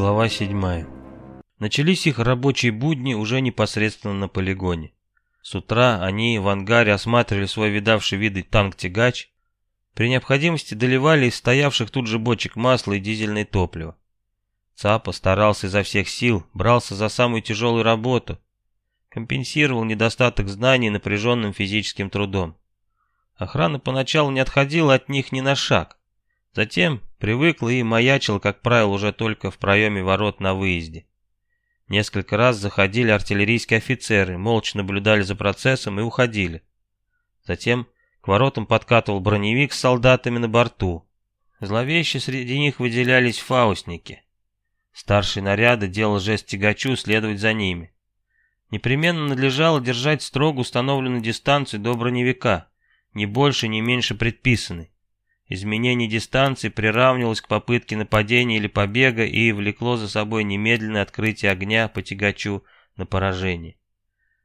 Глава 7. Начались их рабочие будни уже непосредственно на полигоне. С утра они в ангаре осматривали свой видавший виды танк-тягач. При необходимости доливали из стоявших тут же бочек масла и дизельное топливо. Цапа старался изо всех сил, брался за самую тяжелую работу, компенсировал недостаток знаний напряженным физическим трудом. Охрана поначалу не отходила от них ни на шаг. Затем привыкла и маячила, как правило, уже только в проеме ворот на выезде. Несколько раз заходили артиллерийские офицеры, молча наблюдали за процессом и уходили. Затем к воротам подкатывал броневик с солдатами на борту. Зловеще среди них выделялись фаустники. Старший наряда делал жест тягачу следовать за ними. Непременно надлежало держать строго установленную дистанцию до броневика, ни больше, ни меньше предписанной. Изменение дистанции приравнивалось к попытке нападения или побега и влекло за собой немедленное открытие огня по тягачу на поражение.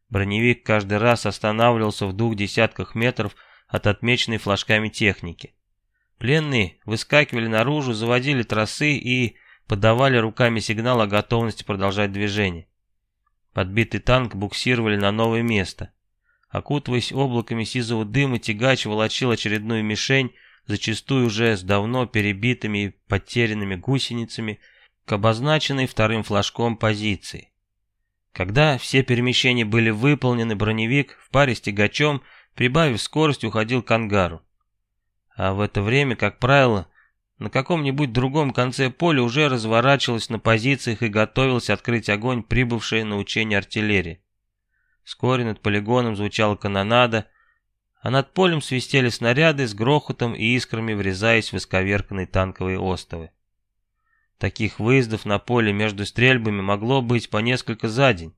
Броневик каждый раз останавливался в двух десятках метров от отмеченной флажками техники. Пленные выскакивали наружу, заводили тросы и подавали руками сигнал о готовности продолжать движение. Подбитый танк буксировали на новое место. Окутываясь облаками сизого дыма, тягач волочил очередную мишень, зачастую уже с давно перебитыми и потерянными гусеницами, к обозначенной вторым флажком позиции. Когда все перемещения были выполнены, броневик в паре с тягачом, прибавив скорость, уходил к ангару. А в это время, как правило, на каком-нибудь другом конце поля уже разворачивалась на позициях и готовилась открыть огонь прибывшая на учение артиллерия. Вскоре над полигоном звучала канонада, а над полем свистели снаряды с грохотом и искрами, врезаясь в исковерканные танковые остовы. Таких выездов на поле между стрельбами могло быть по несколько за день.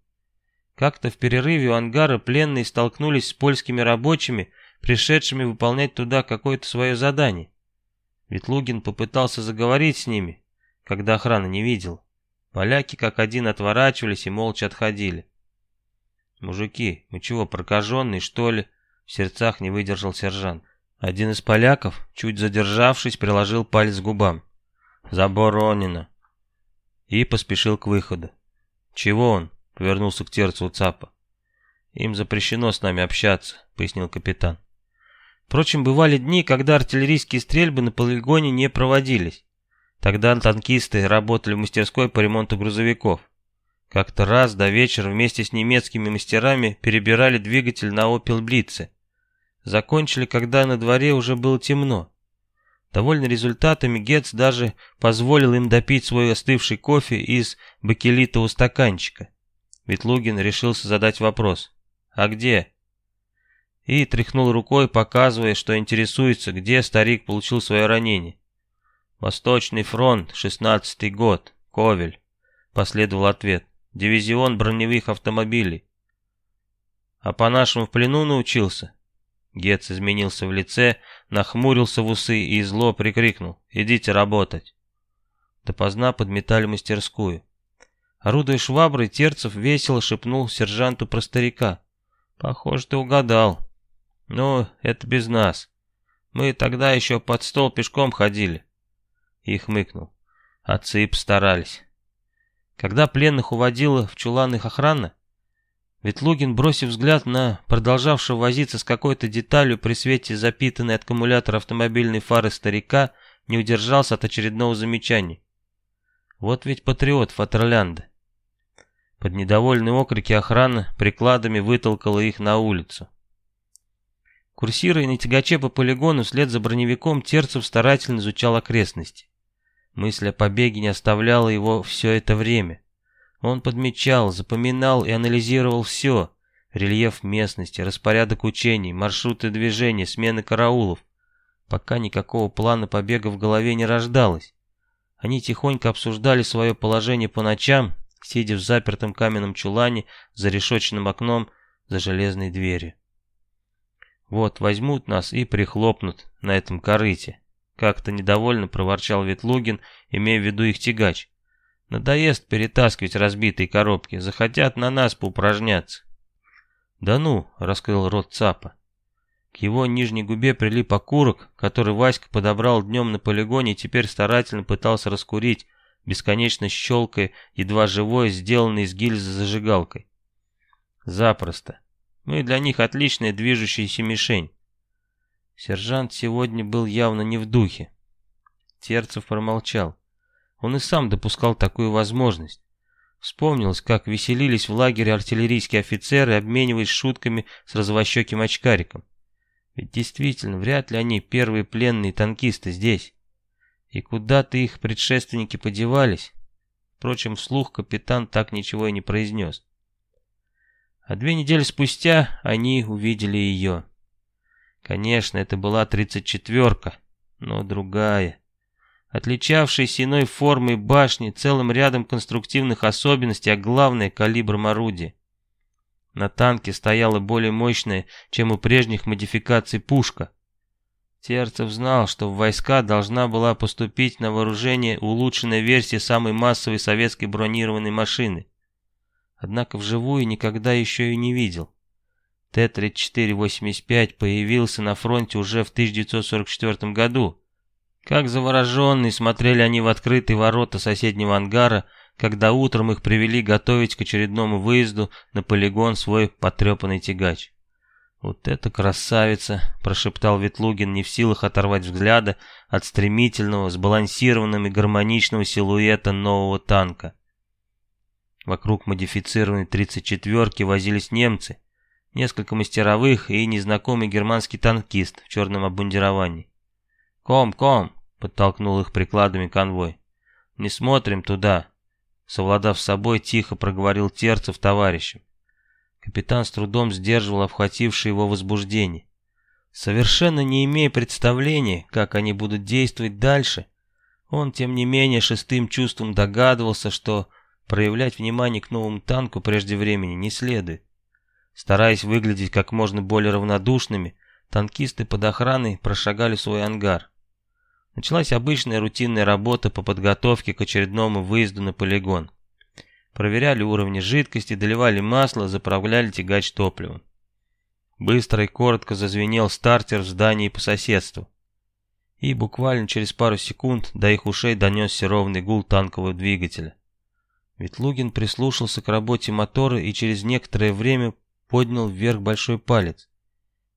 Как-то в перерыве у ангара пленные столкнулись с польскими рабочими, пришедшими выполнять туда какое-то свое задание. Ветлугин попытался заговорить с ними, когда охрана не видел. Поляки как один отворачивались и молча отходили. «Мужики, мы чего, прокаженные, что ли?» В сердцах не выдержал сержант. Один из поляков, чуть задержавшись, приложил палец к губам. «Заборонено!» И поспешил к выходу. «Чего он?» — повернулся к терцу ЦАПа. «Им запрещено с нами общаться», — пояснил капитан. Впрочем, бывали дни, когда артиллерийские стрельбы на полигоне не проводились. Тогда танкисты работали в мастерской по ремонту грузовиков. Как-то раз до вечера вместе с немецкими мастерами перебирали двигатель на Opel Blitz. Закончили, когда на дворе уже было темно. Довольный результатами, Гетц даже позволил им допить свой остывший кофе из бакелитового стаканчика. Ветлугин решился задать вопрос. «А где?» И тряхнул рукой, показывая, что интересуется, где старик получил свое ранение. «Восточный фронт, шестнадцатый год, Ковель», — последовал ответ. «Дивизион броневых автомобилей». «А по-нашему в плену научился?» Гец изменился в лице, нахмурился в усы и зло прикрикнул «Идите работать!». Допоздна подметали мастерскую. Орудуя шваброй, Терцев весело шепнул сержанту про старика. «Похоже, ты угадал. Ну, это без нас. Мы тогда еще под стол пешком ходили». И хмыкнул. Отцы постарались. Когда пленных уводила в чулан их охрана, Ветлугин, бросив взгляд на продолжавшего возиться с какой-то деталью при свете запитанной аккумулятор автомобильной фары старика, не удержался от очередного замечания. Вот ведь патриот Фатерлянда. Под недовольные окрики охрана прикладами вытолкала их на улицу. Курсируя на тягаче по полигону, вслед за броневиком Терцев старательно изучал окрестности. Мысль о побеге не оставляла его все это время. Он подмечал, запоминал и анализировал все. Рельеф местности, распорядок учений, маршруты движения, смены караулов. Пока никакого плана побега в голове не рождалось. Они тихонько обсуждали свое положение по ночам, сидя в запертом каменном чулане за решетчатым окном за железной дверью. Вот возьмут нас и прихлопнут на этом корыте. Как-то недовольно проворчал Ветлугин, имея в виду их тягач. Надоест перетаскивать разбитые коробки, захотят на нас поупражняться. Да ну, раскрыл рот Цапа. К его нижней губе прилип окурок, который Васька подобрал днем на полигоне и теперь старательно пытался раскурить, бесконечно щелкая, едва живое, сделанное из гильзы зажигалкой. Запросто. Мы для них отличная движущаяся мишень. Сержант сегодня был явно не в духе. Терцев промолчал. Он и сам допускал такую возможность. Вспомнилось, как веселились в лагере артиллерийские офицеры, обмениваясь шутками с развощеким очкариком. Ведь действительно, вряд ли они первые пленные танкисты здесь. И куда-то их предшественники подевались. Впрочем, вслух капитан так ничего и не произнес. А две недели спустя они увидели ее. Конечно, это была тридцать четверка, но другая отличавшейся иной формой башни, целым рядом конструктивных особенностей, а главное — калибром орудия. На танке стояла более мощная, чем у прежних модификаций пушка. Терцев знал, что в войска должна была поступить на вооружение улучшенная версия самой массовой советской бронированной машины. Однако вживую никогда еще и не видел. Т-34-85 появился на фронте уже в 1944 году, как завороженные смотрели они в открытые ворота соседнего ангара, когда утром их привели готовить к очередному выезду на полигон свой потрепанный тягач. «Вот это красавица!» – прошептал Ветлугин, не в силах оторвать взгляда от стремительного, сбалансированного и гармоничного силуэта нового танка. Вокруг модифицированной 34-ки возились немцы, несколько мастеровых и незнакомый германский танкист в черном обмундировании. «Ком, ком!» — подтолкнул их прикладами конвой. «Не смотрим туда!» Совладав с собой, тихо проговорил Терцев товарищем. Капитан с трудом сдерживал обхватившее его возбуждение. Совершенно не имея представления, как они будут действовать дальше, он, тем не менее, шестым чувством догадывался, что проявлять внимание к новому танку прежде времени не следует. Стараясь выглядеть как можно более равнодушными, танкисты под охраной прошагали свой ангар. Началась обычная рутинная работа по подготовке к очередному выезду на полигон. Проверяли уровни жидкости, доливали масло, заправляли тягач топливом. Быстро и коротко зазвенел стартер в здании по соседству. И буквально через пару секунд до их ушей донесся ровный гул танкового двигателя. Ветлугин прислушался к работе мотора и через некоторое время поднял вверх большой палец.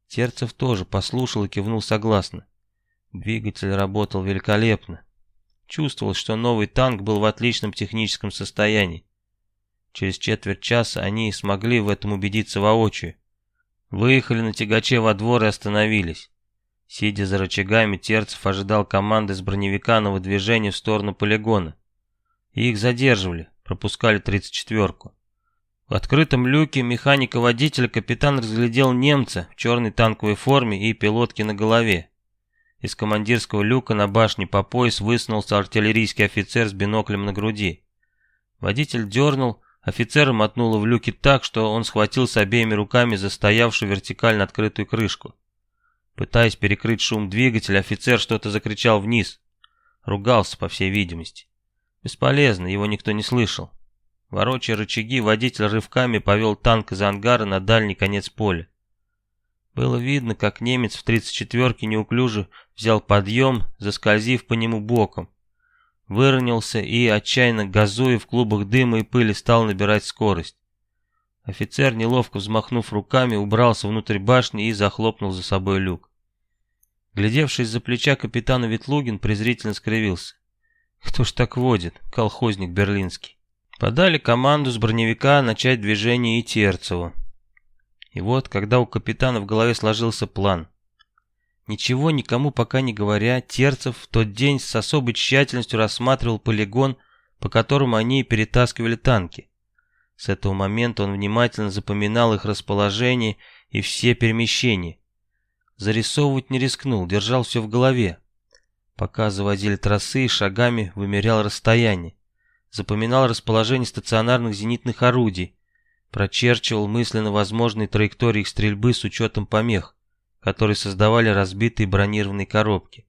Терцев тоже послушал и кивнул согласно. Двигатель работал великолепно. Чувствовалось, что новый танк был в отличном техническом состоянии. Через четверть часа они смогли в этом убедиться воочию. Выехали на тягаче во двор и остановились. Сидя за рычагами, Терцев ожидал команды с броневика на выдвижение в сторону полигона. Их задерживали, пропускали 34-ку. В открытом люке механика-водителя капитан разглядел немца в черной танковой форме и пилотки на голове. Из командирского люка на башне по пояс высунулся артиллерийский офицер с биноклем на груди. Водитель дернул, офицера мотнуло в люке так, что он схватился обеими руками за стоявшую вертикально открытую крышку. Пытаясь перекрыть шум двигателя, офицер что-то закричал вниз. Ругался, по всей видимости. Бесполезно, его никто не слышал. Ворочая рычаги, водитель рывками повел танк из ангара на дальний конец поля. Было видно, как немец в 34-ке неуклюже взял подъем, заскользив по нему боком. Выровнялся и, отчаянно газуя в клубах дыма и пыли, стал набирать скорость. Офицер, неловко взмахнув руками, убрался внутрь башни и захлопнул за собой люк. Глядевшись за плеча капитана Ветлугин, презрительно скривился. Кто ж так водит, колхозник берлинский? Подали команду с броневика начать движение и Терцеву. И вот, когда у капитана в голове сложился план. Ничего никому пока не говоря, Терцев в тот день с особой тщательностью рассматривал полигон, по которому они перетаскивали танки. С этого момента он внимательно запоминал их расположение и все перемещения. Зарисовывать не рискнул, держал все в голове. Пока заводили трассы, шагами вымерял расстояние. Запоминал расположение стационарных зенитных орудий, прочерчивал мысленно возможные траектории их стрельбы с учетом помех, которые создавали разбитые бронированные коробки.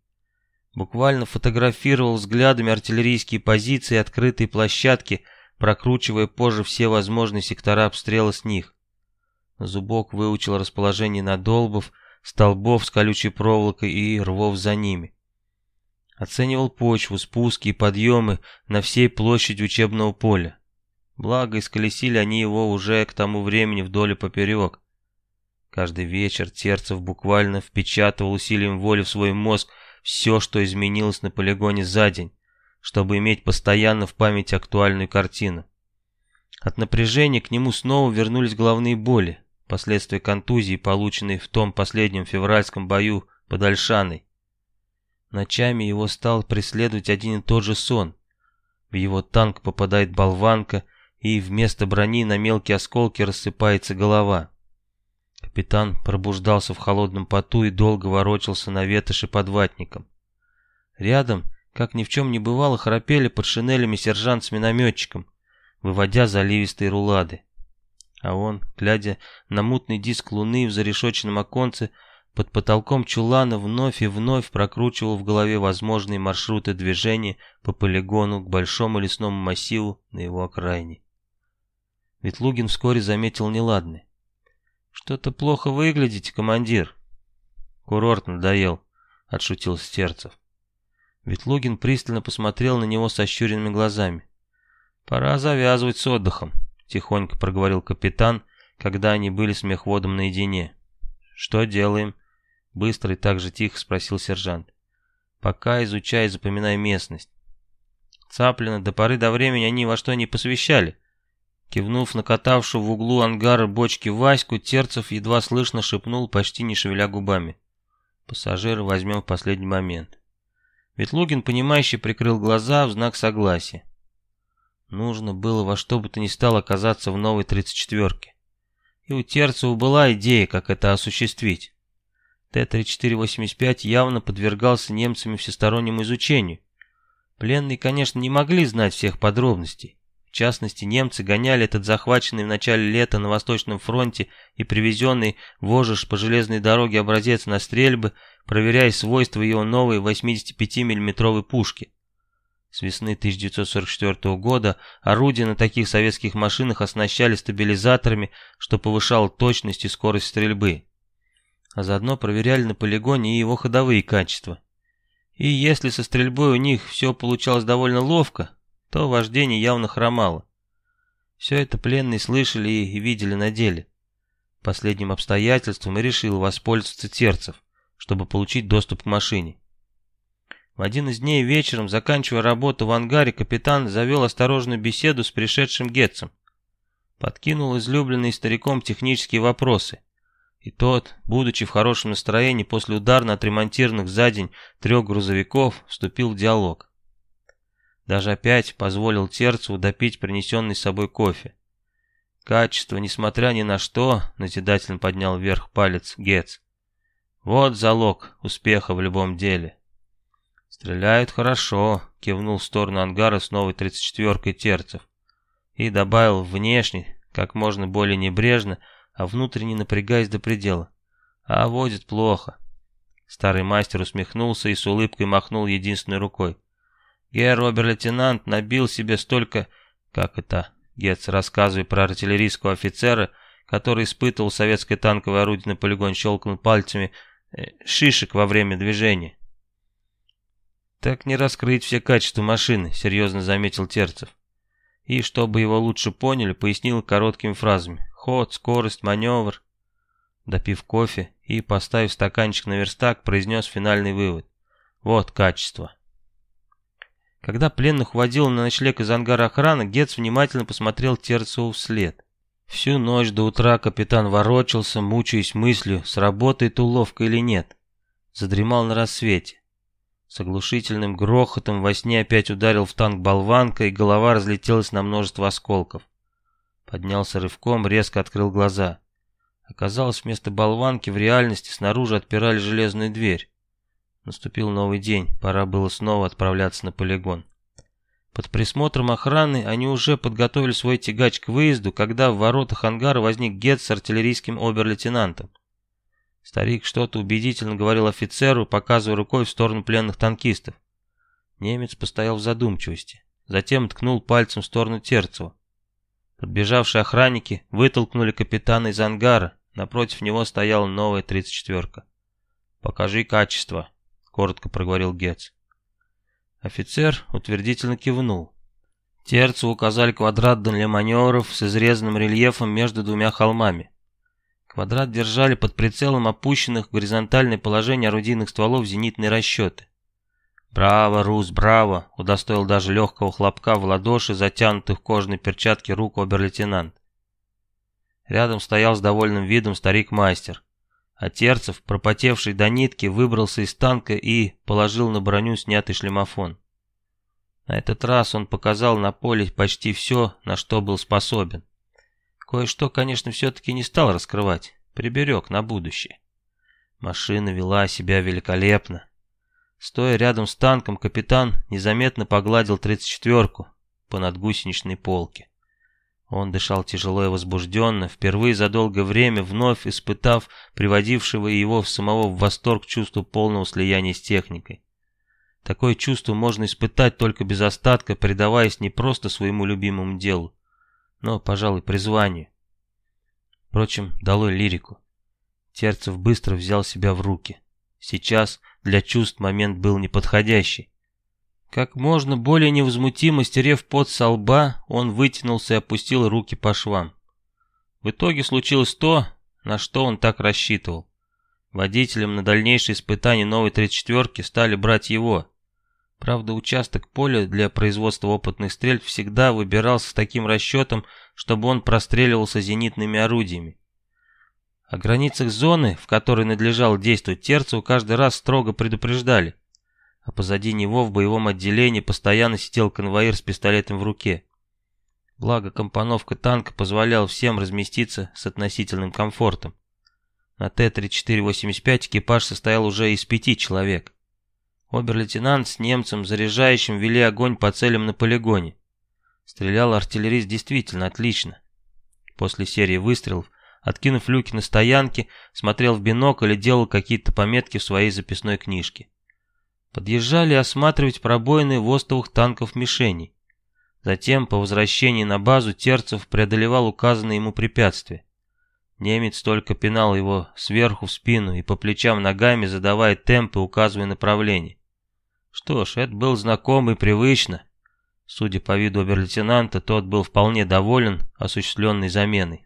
Буквально фотографировал взглядами артиллерийские позиции и открытые площадки, прокручивая позже все возможные сектора обстрела с них. Зубок выучил расположение надолбов, столбов с колючей проволокой и рвов за ними. Оценивал почву, спуски и подъемы на всей площади учебного поля. Благо, исколесили они его уже к тому времени вдоль и поперек. Каждый вечер Терцев буквально впечатывал усилием воли в свой мозг все, что изменилось на полигоне за день, чтобы иметь постоянно в памяти актуальную картину. От напряжения к нему снова вернулись головные боли, последствия контузии, полученной в том последнем февральском бою под Альшаной. Ночами его стал преследовать один и тот же сон. В его танк попадает болванка, и вместо брони на мелкие осколки рассыпается голова. Капитан пробуждался в холодном поту и долго ворочался на ветоши под ватником. Рядом, как ни в чем не бывало, храпели под шинелями сержант с минометчиком, выводя заливистые рулады. А он, глядя на мутный диск луны в зарешоченном оконце, под потолком чулана вновь и вновь прокручивал в голове возможные маршруты движения по полигону к большому лесному массиву на его окраине. Ветлугин вскоре заметил неладное. «Что-то плохо выглядите, командир». «Курорт надоел», — отшутился Терцев. Ветлугин пристально посмотрел на него со щуренными глазами. «Пора завязывать с отдыхом», — тихонько проговорил капитан, когда они были с мехводом наедине. «Что делаем?» — быстро и так же тихо спросил сержант. «Пока изучай и запоминай местность». Цаплина до поры до времени они во что не посвящали. Кивнув на катавшую в углу ангара бочки Ваську, Терцев едва слышно шепнул, почти не шевеля губами. «Пассажира возьмем в последний момент». Ветлугин, понимающий, прикрыл глаза в знак согласия. Нужно было во что бы то ни стало оказаться в новой 34-ке. И у Терцева была идея, как это осуществить. Т-3485 явно подвергался немцами всестороннему изучению. Пленные, конечно, не могли знать всех подробностей. В частности, немцы гоняли этот захваченный в начале лета на Восточном фронте и привезенный в Ожиш по железной дороге образец на стрельбы, проверяя свойства его новой 85 миллиметровой пушки. С весны 1944 года орудия на таких советских машинах оснащали стабилизаторами, что повышало точность и скорость стрельбы. А заодно проверяли на полигоне и его ходовые качества. И если со стрельбой у них все получалось довольно ловко, то вождение явно хромало. Все это пленные слышали и видели на деле. Последним обстоятельством и решил воспользоваться Терцев, чтобы получить доступ к машине. В один из дней вечером, заканчивая работу в ангаре, капитан завел осторожную беседу с пришедшим Гетцем. Подкинул излюбленные стариком технические вопросы. И тот, будучи в хорошем настроении после ударно отремонтированных за день трех грузовиков, вступил в диалог. Даже опять позволил Терцу допить принесенный с собой кофе. Качество, несмотря ни на что, назидательно поднял вверх палец Гетц. Вот залог успеха в любом деле. «Стреляют хорошо», — кивнул в сторону ангара с новой 34-кой терцев. И добавил внешне, как можно более небрежно, а внутренне напрягаясь до предела. «А водит плохо». Старый мастер усмехнулся и с улыбкой махнул единственной рукой. Герр обер-лейтенант набил себе столько, как это, Гетц, рассказывая про артиллерийского офицера, который испытывал советское танковое орудие на полигон, щелкнул пальцами, э, шишек во время движения. «Так не раскрыть все качества машины», — серьезно заметил Терцев. И, чтобы его лучше поняли, пояснил короткими фразами. Ход, скорость, маневр. Допив кофе и, поставив стаканчик на верстак, произнес финальный вывод. Вот качество. Когда пленных уводил на ночлег из ангара охраны, Гетц внимательно посмотрел Терцеву вслед. Всю ночь до утра капитан ворочался, мучаясь мыслью, сработает уловка или нет. Задремал на рассвете. С оглушительным грохотом во сне опять ударил в танк болванка, и голова разлетелась на множество осколков. Поднялся рывком, резко открыл глаза. Оказалось, вместо болванки в реальности снаружи отпирали железную дверь. Наступил новый день, пора было снова отправляться на полигон. Под присмотром охраны они уже подготовили свой тягач к выезду, когда в воротах ангара возник Гет с артиллерийским обер-лейтенантом. Старик что-то убедительно говорил офицеру, показывая рукой в сторону пленных танкистов. Немец постоял в задумчивости. Затем ткнул пальцем в сторону Терцева. Подбежавшие охранники вытолкнули капитана из ангара. Напротив него стояла новая тридцать четверка. «Покажи качество», — коротко проговорил Гетц. Офицер утвердительно кивнул. Терцу указали квадрат для маневров с изрезанным рельефом между двумя холмами. Квадрат держали под прицелом опущенных в горизонтальное положение орудийных стволов зенитные расчеты. «Браво, Рус, браво!» — удостоил даже легкого хлопка в ладоши, затянутых в кожаной перчатке рук обер-лейтенант. Рядом стоял с довольным видом старик-мастер. А Терцев, пропотевший до нитки, выбрался из танка и положил на броню снятый шлемофон. На этот раз он показал на поле почти все, на что был способен. Кое-что, конечно, все-таки не стал раскрывать, приберег на будущее. Машина вела себя великолепно. Стоя рядом с танком, капитан незаметно погладил 34-ку по надгусеничной полке. Он дышал тяжело и возбужденно, впервые за долгое время вновь испытав приводившего его в самого в восторг чувство полного слияния с техникой. Такое чувство можно испытать только без остатка, предаваясь не просто своему любимому делу, но, пожалуй, призванию. Впрочем, долой лирику. Терцев быстро взял себя в руки. Сейчас для чувств момент был неподходящий. Как можно более невозмутимо стерев пот со лба, он вытянулся и опустил руки по швам. В итоге случилось то, на что он так рассчитывал. Водителем на дальнейшее испытание новой 34-ки стали брать его, Правда, участок поля для производства опытных стрельб всегда выбирался с таким расчетом, чтобы он простреливался зенитными орудиями. О границах зоны, в которой надлежало действовать Терцеву, каждый раз строго предупреждали, а позади него в боевом отделении постоянно сидел конвоир с пистолетом в руке. Благо, компоновка танка позволяла всем разместиться с относительным комфортом. На Т-3485 экипаж состоял уже из пяти человек. Обер-лейтенант с немцем, заряжающим, вели огонь по целям на полигоне. Стрелял артиллерист действительно отлично. После серии выстрелов, откинув люки на стоянке, смотрел в бинокль и делал какие-то пометки в своей записной книжке. Подъезжали осматривать пробоины в остовых танков мишеней. Затем, по возвращении на базу, Терцев преодолевал указанные ему препятствия. Немец только пинал его сверху в спину и по плечам ногами, задавая темпы, указывая направление. Что ж, это был знакомо и привычно. Судя по виду обер-лейтенанта, тот был вполне доволен осуществленной заменой.